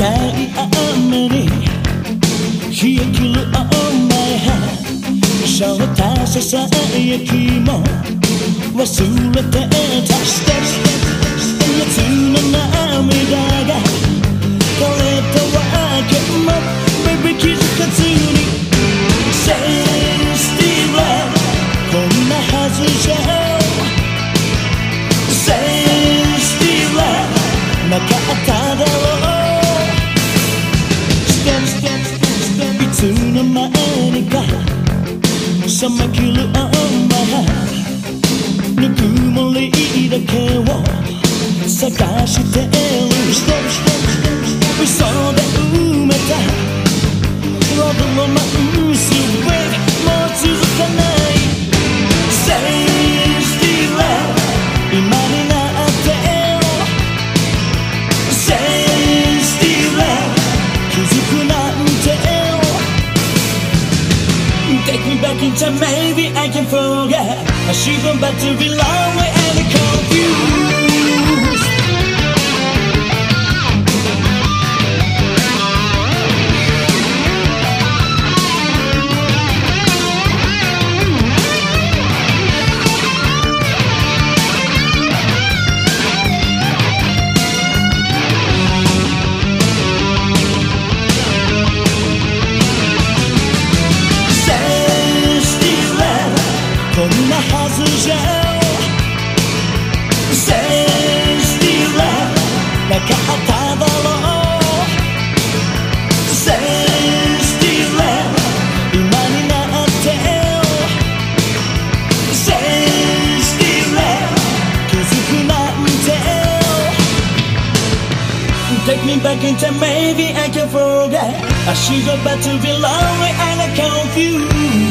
冷え切る Oh my たささやきも忘れてた。さまきる女がぬくもりだけを探してる。人 back in time, maybe I can forget I should go back to be lonely and confused んなはずじゃ Say still なかっただろう Say still 今になって Say still 気づくなんて Take me back in time, maybe I can forget I should go back to be lonely and confused